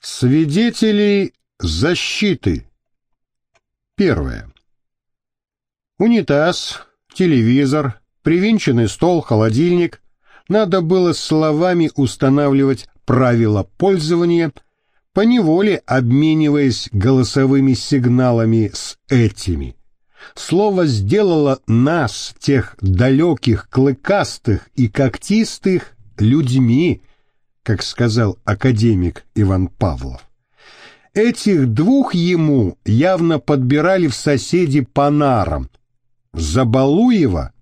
Свидетели защиты. Первое. Унитаз, телевизор, привинченный стол, холодильник. Надо было словами устанавливать правила пользования, поневоле обмениваясь голосовыми сигналами с этими. Слово сделало нас, тех далеких, клыкастых и когтистых, людьми, как сказал академик Иван Павлов. Этих двух ему явно подбирали в соседи по нарам. Забалуева,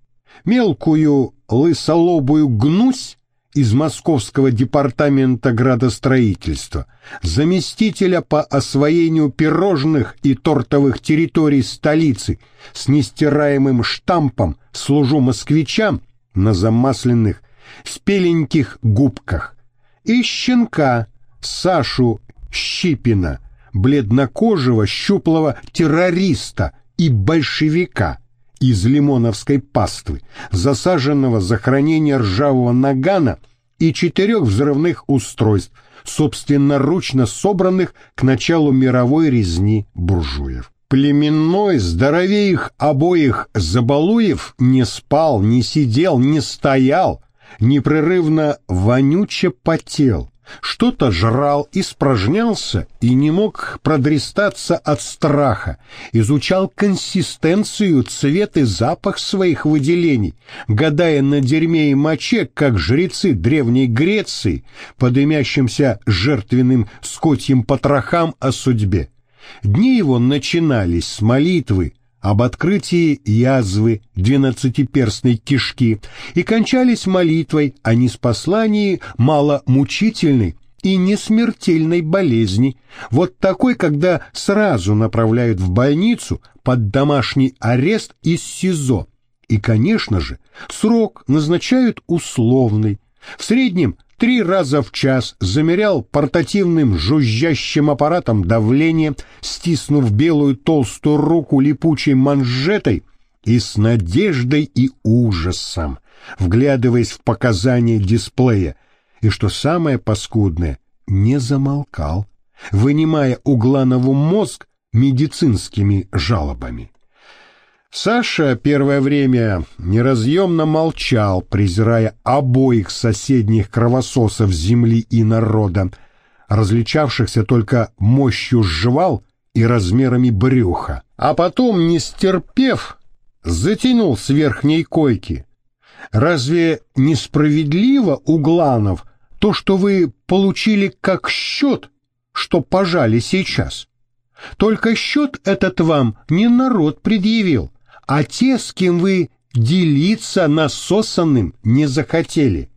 мелкую лысолобую гнусь из Московского департамента градостроительства, заместителя по освоению пирожных и тортовых территорий столицы с нестираемым штампом «Служу москвичам» на замасленных спеленьких губках, и щенка Сашу Щипина, бледнокожего щуплого террориста и большевика из лимоновской паствы, засаженного за хранение ржавого нагана и четырех взрывных устройств, собственноручно собранных к началу мировой резни буржуев. Племенной, здоровее их обоих Забалуев не спал, не сидел, не стоял, непрерывно вонюче потел, что-то жрал, испражнялся и не мог продрестаться от страха, изучал консистенцию, цвет и запах своих выделений, гадая на дерьме и моче, как жрецы Древней Греции, по дымящимся жертвенным скотьим потрохам о судьбе. Дни его начинались с молитвы, об открытии язвы двенадцатиперстной кишки и кончались молитвой о неспослании маломучительной и несмертельной болезни, вот такой, когда сразу направляют в больницу под домашний арест из СИЗО. И, конечно же, срок назначают условный, в среднем три раза в час замерял портативным жужжащим аппаратом давление, стиснув белую толстую руку липучей манжетой и с надеждой и ужасом, вглядываясь в показания дисплея, и, что самое паскудное, не замолкал, вынимая Угланову мозг медицинскими жалобами. Саша первое время неразъемно молчал, презирая обоих соседних кровососов земли и народа, различавшихся только мощью жвал и размерами брюха. А потом, не стерпев, затянул с верхней койки. Разве несправедливо, Угланов, то, что вы получили как счет, что пожали сейчас? Только счет этот вам не народ предъявил, а те, с кем вы делиться насосанным не захотели.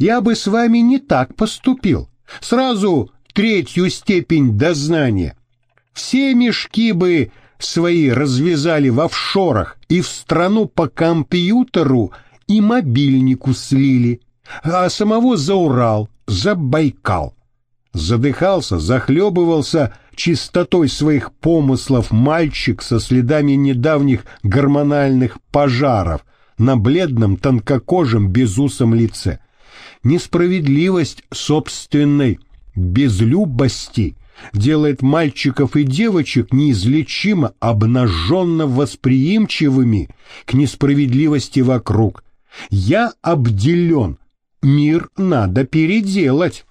Я бы с вами не так поступил. Сразу третью степень дознания. Все мешки бы свои развязали в офшорах и в страну по компьютеру и мобильнику слили, а самого за Урал, за Байкал. Задыхался, захлебывался чистотой своих помыслов мальчик со следами недавних гормональных пожаров на бледном тонкокожем безусом лице. Несправедливость собственной безлюбости делает мальчиков и девочек неизлечимо обнаженно восприимчивыми к несправедливости вокруг. Я обделен, мир надо переделать.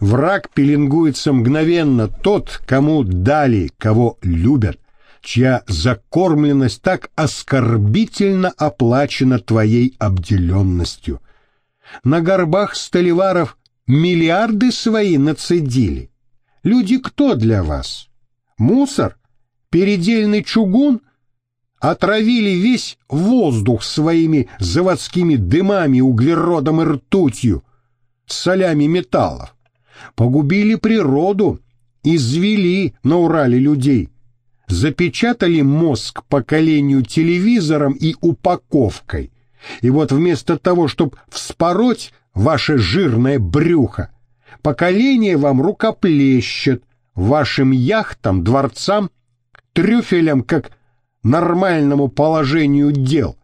Враг пеленгуется мгновенно тот, кому дали, кого любят, чья закормленность так оскорбительно оплачена твоей обделенностью. На горбах столеваров миллиарды свои нацедили. Люди кто для вас? Мусор? Передельный чугун? Отравили весь воздух своими заводскими дымами, углеродом и ртутью, солями металлов погубили природу, извели на Урале людей, запечатали мозг поколению телевизором и упаковкой. И вот вместо того, чтобы вспороть ваше жирное брюхо, поколение вам рукоплещет вашим яхтам, дворцам, трюфелям как нормальному положению дел.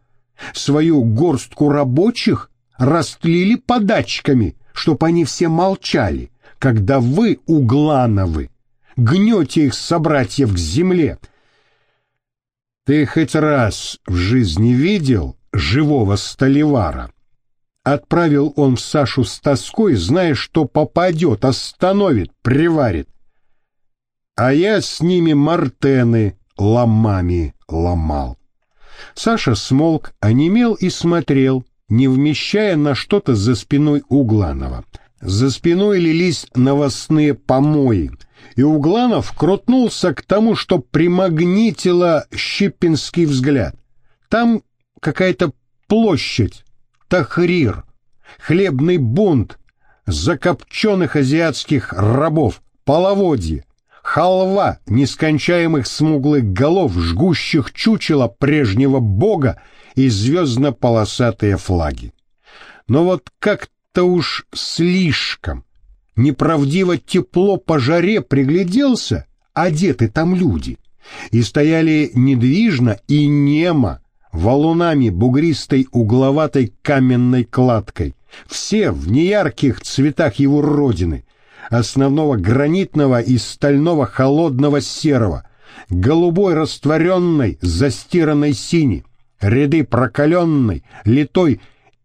Свою горстку рабочих растлили подачками, чтоб они все молчали когда вы, Углановы, гнете их собратьев к земле. Ты хоть раз в жизни видел живого столевара? Отправил он Сашу с тоской, зная, что попадет, остановит, приварит. А я с ними мартены ломами ломал. Саша смолк, онемел и смотрел, не вмещая на что-то за спиной Угланова. За спиной лились новостные помои, и Угланов крутнулся к тому, что примагнитило щепинский взгляд. Там какая-то площадь, Тахрир, хлебный бунт, закопченных азиатских рабов, половодье, халва нескончаемых смуглых голов, жгущих чучело прежнего бога и звездно-полосатые флаги. Но вот как-то уж слишком. Неправдиво тепло по жаре пригляделся, одеты там люди, и стояли недвижно и немо, валунами бугристой угловатой каменной кладкой, все в неярких цветах его родины, основного гранитного и стального холодного серого, голубой растворенной, застиранной сини, ряды прокаленной, литой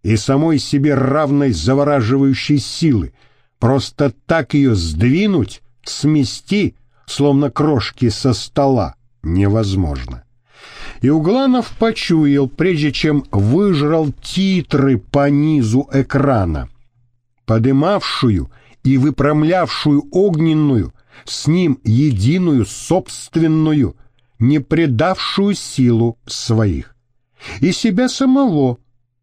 и самой себе равной завораживающей силы, просто так ее сдвинуть, смести, словно крошки со стола, невозможно. И Угланов почуял, прежде чем выжрал титры по низу экрана, подымавшую и выпрямлявшую огненную, с ним единую собственную, не предавшую силу своих, и себя самого,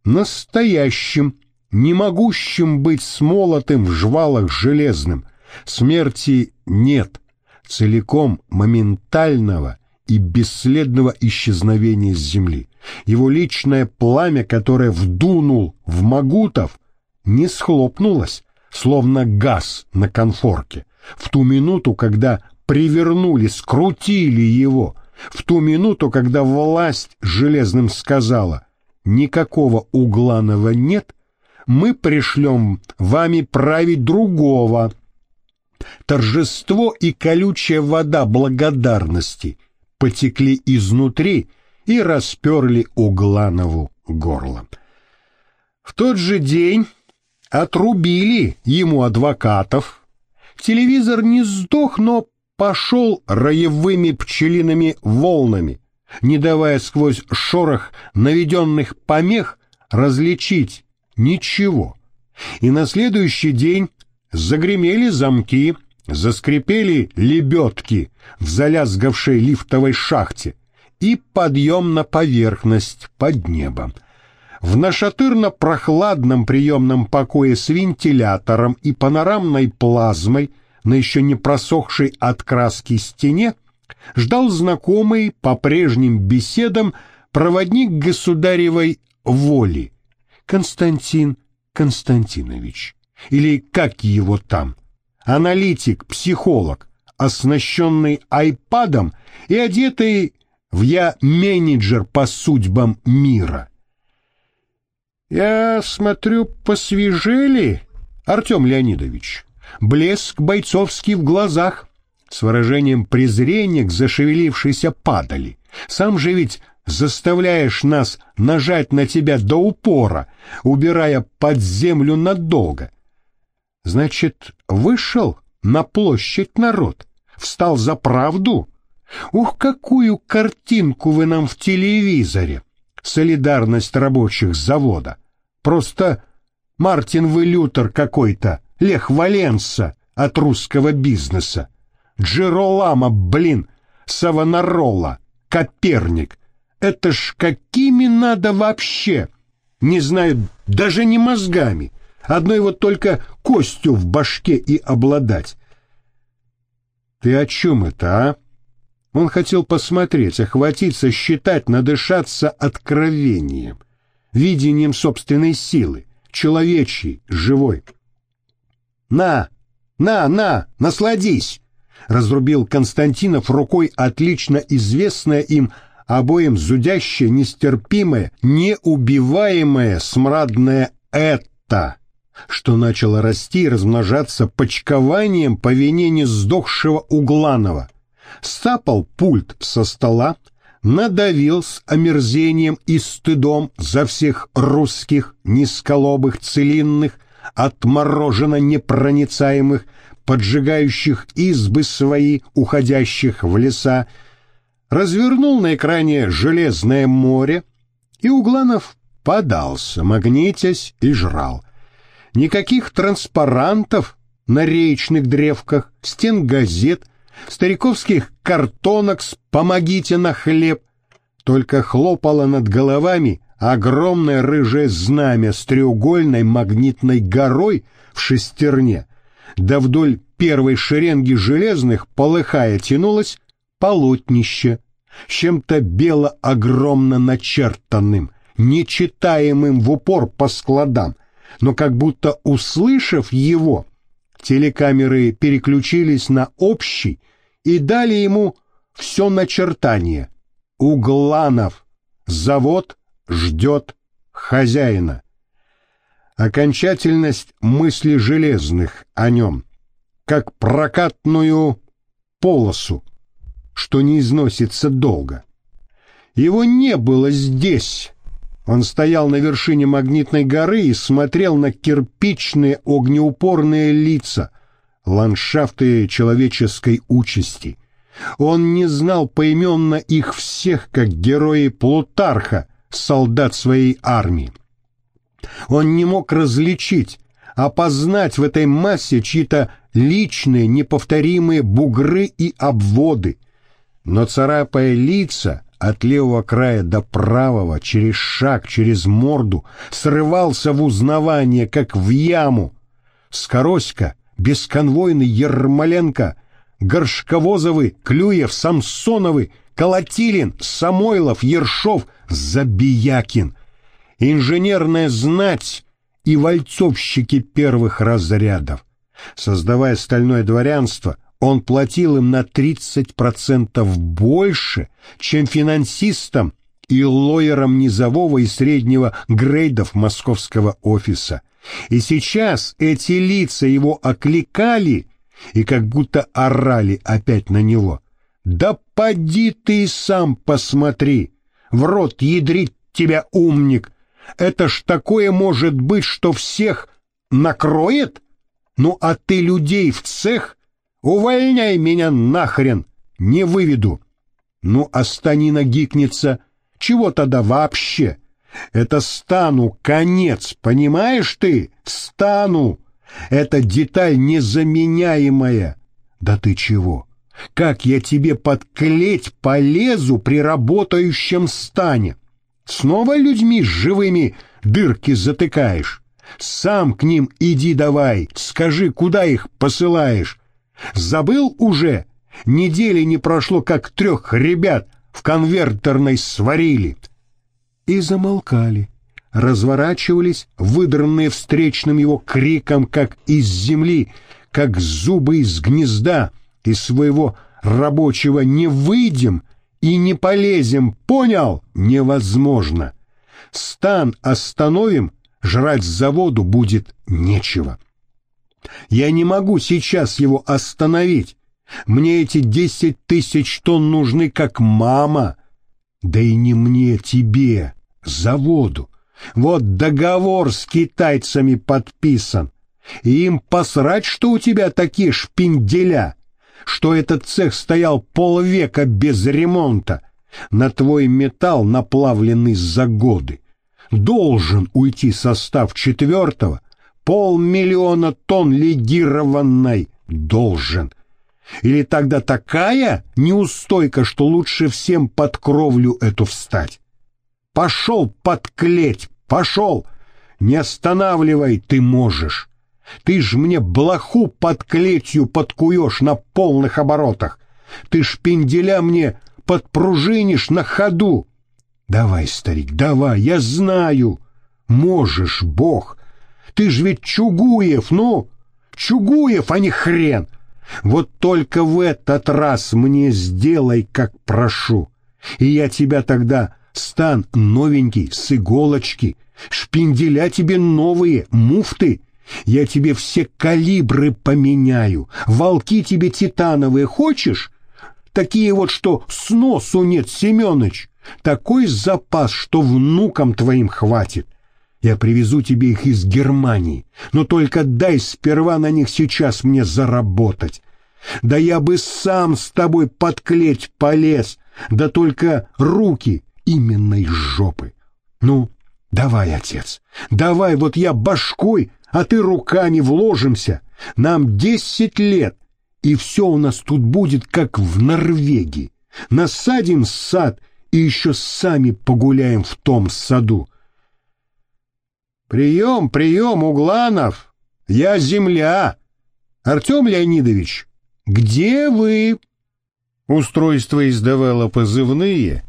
настоящим, не могущим быть смолотым в жвалах железным, смерти нет, целиком моментального — и бесследного исчезновения с земли. Его личное пламя, которое вдунул в Магутов, не схлопнулось, словно газ на конфорке. В ту минуту, когда привернули, скрутили его, в ту минуту, когда власть железным сказала «никакого Угланова нет», мы пришлем вами править другого. Торжество и колючая вода благодарности потекли изнутри и расперли Угланову горло. В тот же день отрубили ему адвокатов. Телевизор не сдох, но пошел роевыми пчелиными волнами, не давая сквозь шорох наведенных помех различить ничего. И на следующий день загремели замки, Заскрипели лебедки в залязгавшей лифтовой шахте и подъем на поверхность под небом. В нашатырно-прохладном приемном покое с вентилятором и панорамной плазмой на еще не просохшей от краски стене ждал знакомый по прежним беседам проводник государевой воли Константин Константинович, или как его там, аналитик, психолог, оснащенный айпадом и одетый в «я менеджер по судьбам мира». «Я смотрю, посвежели, Артем Леонидович. Блеск бойцовский в глазах, с выражением презрения к зашевелившейся падали. Сам же ведь заставляешь нас нажать на тебя до упора, убирая под землю надолго. Значит, вышел на площадь народ, встал за правду? Ух, какую картинку вы нам в телевизоре! Солидарность рабочих завода. Просто Мартин вы Лютер какой-то, Лех Валенса от русского бизнеса. Джеролама, блин, Савонарола, Коперник. Это ж какими надо вообще? Не знаю, даже не мозгами. Одной вот только костью в башке и обладать. Ты о чем это, а? Он хотел посмотреть, охватиться, считать, надышаться откровением, видением собственной силы, человечьей, живой. «На, на, на, насладись!» Разрубил Константинов рукой отлично известное им обоим зудящее, нестерпимое, неубиваемое смрадное «это» что начало расти и размножаться почкованием по вине не сдохшего Угланова. Стапал пульт со стола, надавил с омерзением и стыдом за всех русских, низколобых, целинных, отмороженно непроницаемых, поджигающих избы свои, уходящих в леса, развернул на экране «Железное море», и Угланов подался, магнитясь и жрал. Никаких транспарантов на речных древках, стен газет, стариковских картонок с «помогите на хлеб», только хлопало над головами огромное рыжее знамя с треугольной магнитной горой в шестерне, да вдоль первой шеренги железных, полыхая, тянулось полотнище, чем-то бело-огромно начертанным, нечитаемым в упор по складам, но как будто услышав его, телекамеры переключились на общий и дали ему все начертание. Угланов. Завод ждет хозяина. Окончательность мысли железных о нем, как прокатную полосу, что не износится долго. Его не было здесь. Он стоял на вершине магнитной горы и смотрел на кирпичные огнеупорные лица, ландшафты человеческой участи. Он не знал поименно их всех, как герои Плутарха, солдат своей армии. Он не мог различить, опознать в этой массе чьи-то личные, неповторимые бугры и обводы. Но царапая лица от левого края до правого, через шаг, через морду, срывался в узнавание, как в яму. Скороська, бесконвойный Ермоленко, Горшковозовы, Клюев, Самсоновы, Колотилин, Самойлов, Ершов, Забиякин — инженерная знать и вальцовщики первых разрядов. Создавая стальное дворянство, он платил им на 30% больше, чем финансистам и лоерам низового и среднего грейдов московского офиса. И сейчас эти лица его окликали и как будто орали опять на него. «Да поди ты сам посмотри! В рот ядрить тебя, умник! Это ж такое может быть, что всех накроет? Ну а ты людей в цех? Увольняй меня нахрен, не выведу. Ну а станина гикнется, чего тогда вообще? Это стану конец, понимаешь ты? Стану. Это деталь незаменяемая. Да ты чего? Как я тебе подклеить полезу при работающем стане? Снова людьми живыми дырки затыкаешь. Сам к ним иди давай, скажи, куда их посылаешь. Забыл уже? Недели не прошло, как трех ребят в конвертерной сварили. И замолкали, разворачивались, выдранные встречным его криком, как из земли, как зубы из гнезда, из своего рабочего «не выйдем», и не полезем, понял? Невозможно. Стан остановим, жрать с заводу будет нечего. Я не могу сейчас его остановить. Мне эти десять тысяч тонн нужны как мама. Да и не мне, тебе, заводу. Вот договор с китайцами подписан. И им посрать, что у тебя такие шпинделя что этот цех стоял полвека без ремонта, на твой металл, наплавленный за годы. Должен уйти состав четвертого, полмиллиона тонн легированной должен. Или тогда такая неустойка, что лучше всем под кровлю эту встать. Пошел подклеть, пошел, не останавливай ты можешь. Ты ж мне блоху под клетью подкуешь на полных оборотах. Ты ж пенделя мне подпружинишь на ходу. Давай, старик, давай, я знаю. Можешь, бог. Ты ж ведь Чугуев, ну, Чугуев, а не хрен. Вот только в этот раз мне сделай, как прошу. И я тебя тогда стан новенький, с иголочки, шпинделя тебе новые, муфты, Я тебе все калибры поменяю. Волки тебе титановые хочешь? Такие вот, что с носу нет, Семёныч. Такой запас, что внукам твоим хватит. Я привезу тебе их из Германии, но только дай сперва на них сейчас мне заработать. Да я бы сам с тобой подклеть полез, да только руки именно из жопы. Ну, давай, отец, давай, вот я башкой, а ты руками вложимся. Нам десять лет, и все у нас тут будет, как в Норвегии. Насадим сад и еще сами погуляем в том саду. Прием, прием, Угланов! Я земля! Артем Леонидович, где вы? Устройство издавало позывные,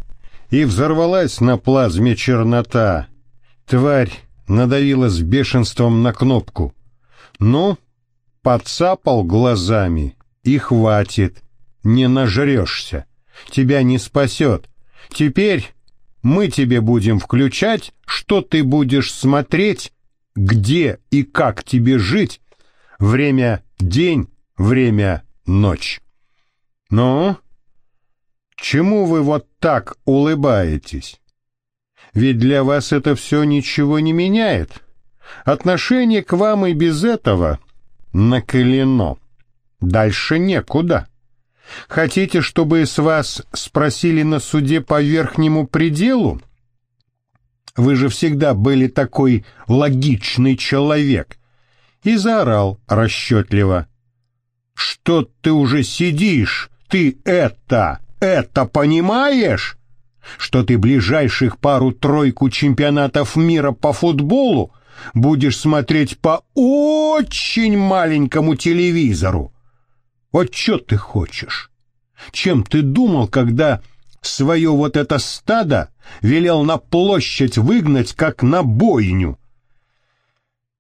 и взорвалась на плазме чернота. Тварь надавила с бешенством на кнопку. Ну, подцапал глазами, и хватит, не нажрешься, тебя не спасет. Теперь мы тебе будем включать, что ты будешь смотреть, где и как тебе жить, время день, время ночь. Ну, чему вы вот так улыбаетесь? Ведь для вас это все ничего не меняет. Отношение к вам и без этого наколено. Дальше некуда. Хотите, чтобы с вас спросили на суде по верхнему пределу? Вы же всегда были такой логичный человек. И заорал расчетливо. Что ты уже сидишь? Ты это, это понимаешь? Что ты ближайших пару-тройку чемпионатов мира по футболу будешь смотреть по очень маленькому телевизору? Вот что ты хочешь? Чем ты думал, когда свое вот это стадо велел на площадь выгнать, как на бойню?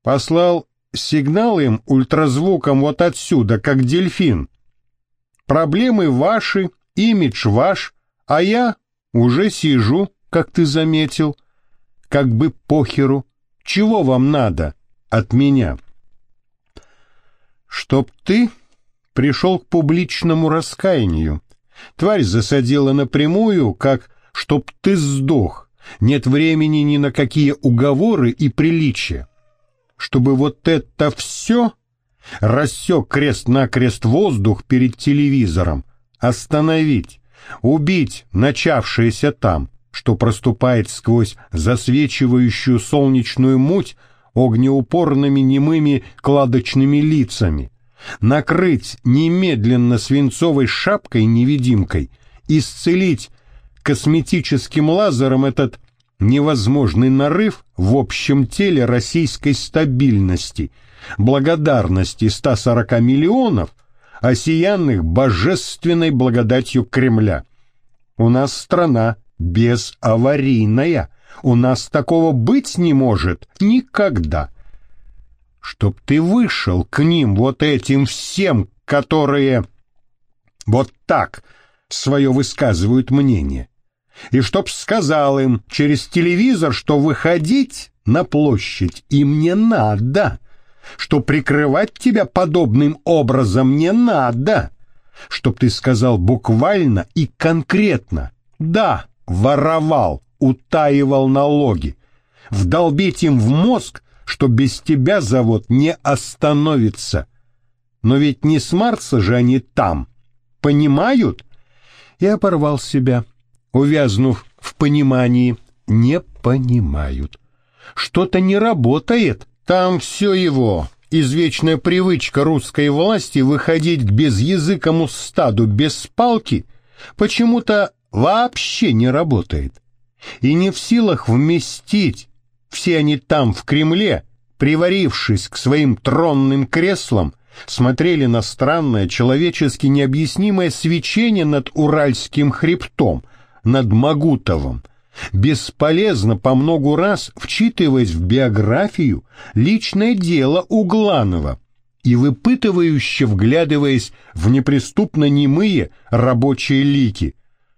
Послал сигнал им ультразвуком вот отсюда, как дельфин. Проблемы ваши, имидж ваш, а я уже сижу, как ты заметил, как бы похеру. Чего вам надо от меня? Чтоб ты пришел к публичному раскаянию. Тварь засадила напрямую, как «чтоб ты сдох». Нет времени ни на какие уговоры и приличия. Чтобы вот это все рассек крест-накрест воздух перед телевизором, остановить, убить начавшееся там, что проступает сквозь засвечивающую солнечную муть огнеупорными немыми кладочными лицами, накрыть немедленно свинцовой шапкой-невидимкой, исцелить косметическим лазером этот невозможный нарыв в общем теле российской стабильности, благодарности 140 миллионов, осиянных божественной благодатью Кремля. У нас страна безаварийная, у нас такого быть не может никогда. Чтоб ты вышел к ним вот этим всем, которые вот так свое высказывают мнение, и чтоб сказал им через телевизор, что выходить на площадь им не надо, что прикрывать тебя подобным образом не надо, чтоб ты сказал буквально и конкретно «да, воровал, утаивал налоги», вдолбить им в мозг, что без тебя завод не остановится. Но ведь не с Марса же они там. Понимают? Я порвал себя, увязнув в понимании. Не понимают. Что-то не работает. Там все его. Извечная привычка русской власти выходить к безязыкому стаду без палки почему-то вообще не работает. И не в силах вместить все они там, в Кремле, приварившись к своим тронным креслам, смотрели на странное, человечески необъяснимое свечение над Уральским хребтом, над Магутовым, бесполезно по многу раз вчитываясь в биографию, личное дело Угланова и выпытывающе вглядываясь в неприступно немые рабочие лики.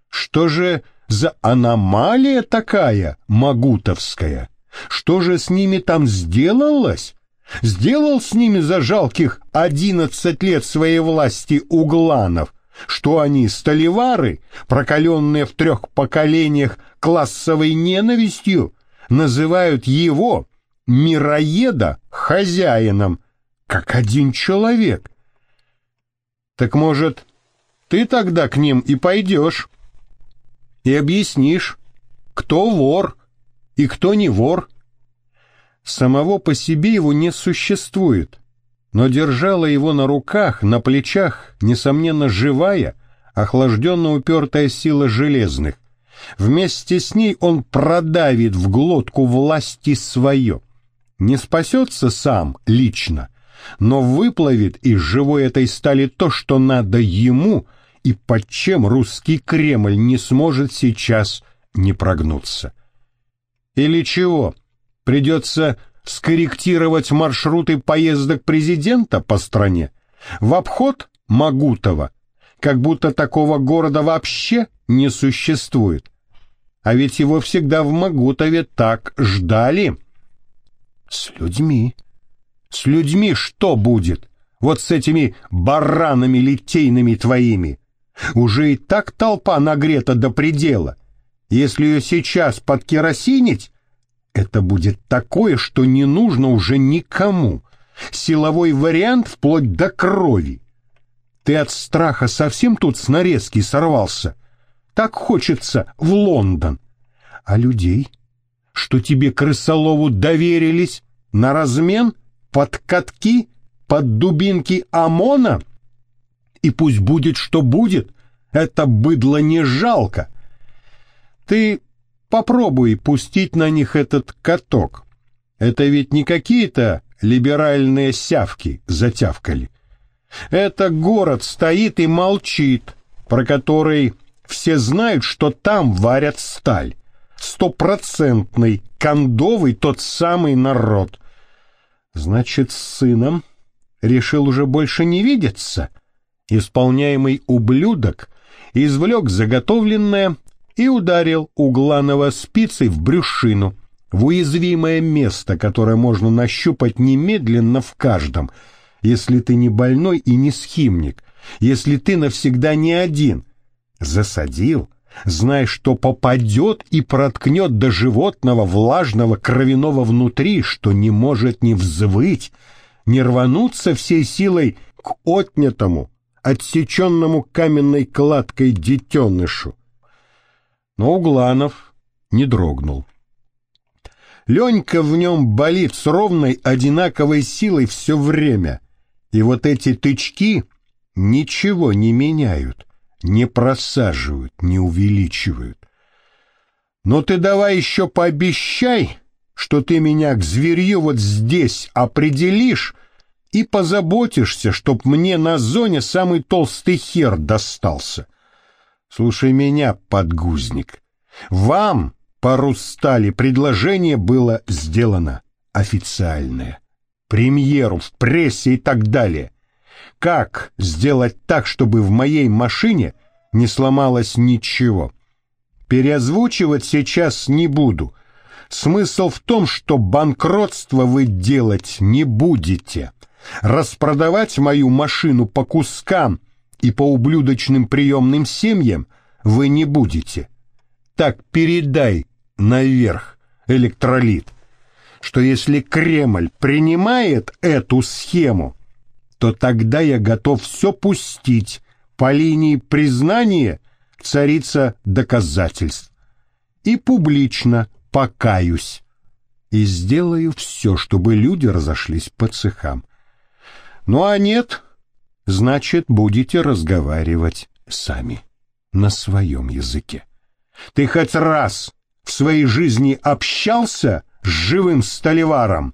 Что же за аномалия такая магутовская? Что же с ними там сделалось? Сделал с ними за жалких одиннадцать лет своей власти угланов, что они столевары, прокаленные в трех поколениях классовой ненавистью, называют его, мироеда, хозяином, как один человек. Так может, ты тогда к ним и пойдешь и объяснишь, кто вор и кто не вор. Самого по себе его не существует, но держала его на руках, на плечах, несомненно, живая, охлажденно упертая сила железных. Вместе с ней он продавит в глотку власти свое. Не спасется сам, лично, но выплавит из живой этой стали то, что надо ему, и под чем русский Кремль не сможет сейчас не прогнуться. Или чего? Придется скорректировать маршруты поездок президента по стране в обход Магутова, как будто такого города вообще не существует. А ведь его всегда в Магутове так ждали. С людьми. С людьми что будет? Вот с этими баранами литейными твоими. Уже и так толпа нагрета до предела. Если ее сейчас подкеросинить, это будет такое, что не нужно уже никому. Силовой вариант вплоть до крови. Ты от страха совсем тут с нарезки сорвался. Так хочется в Лондон. А людей, что тебе крысолову доверились, на размен, под катки, под дубинки ОМОНа? И пусть будет, что будет, это быдло не жалко. Ты попробуй пустить на них этот каток. Это ведь не какие-то либеральные сявки затявкали. Это город стоит и молчит, про который все знают, что там варят сталь. Стопроцентный, кондовый тот самый народ. Значит, с сыном решил уже больше не видеться. Исполняемый ублюдок извлек заготовленное и ударил Угланова спицей в брюшину, в уязвимое место, которое можно нащупать немедленно в каждом, если ты не больной и не схимник, если ты навсегда не один. Засадил, зная, что попадет и проткнет до животного влажного кровяного внутри, что не может не взвыть, не рвануться всей силой к отнятому, отсеченному каменной кладкой детенышу. Но Угланов не дрогнул. Ленька в нем болит с ровной одинаковой силой все время, и вот эти тычки ничего не меняют, не просаживают, не увеличивают. Но ты давай еще пообещай, что ты меня к зверью вот здесь определишь, и позаботишься, чтоб мне на зоне самый толстый хер достался. Слушай меня, подгузник. Вам, по Рустали, предложение было сделано официальное. Премьеру, в прессе и так далее. Как сделать так, чтобы в моей машине не сломалось ничего? Переозвучивать сейчас не буду. Смысл в том, что банкротство вы делать не будете распродавать мою машину по кускам и по ублюдочным приемным семьям вы не будете. Так передай наверх, электролит, что если Кремль принимает эту схему, то тогда я готов все пустить по линии признания царица доказательств и публично покаюсь и сделаю все, чтобы люди разошлись по цехам. Ну а нет, значит, будете разговаривать сами на своем языке. Ты хоть раз в своей жизни общался с живым столеваром?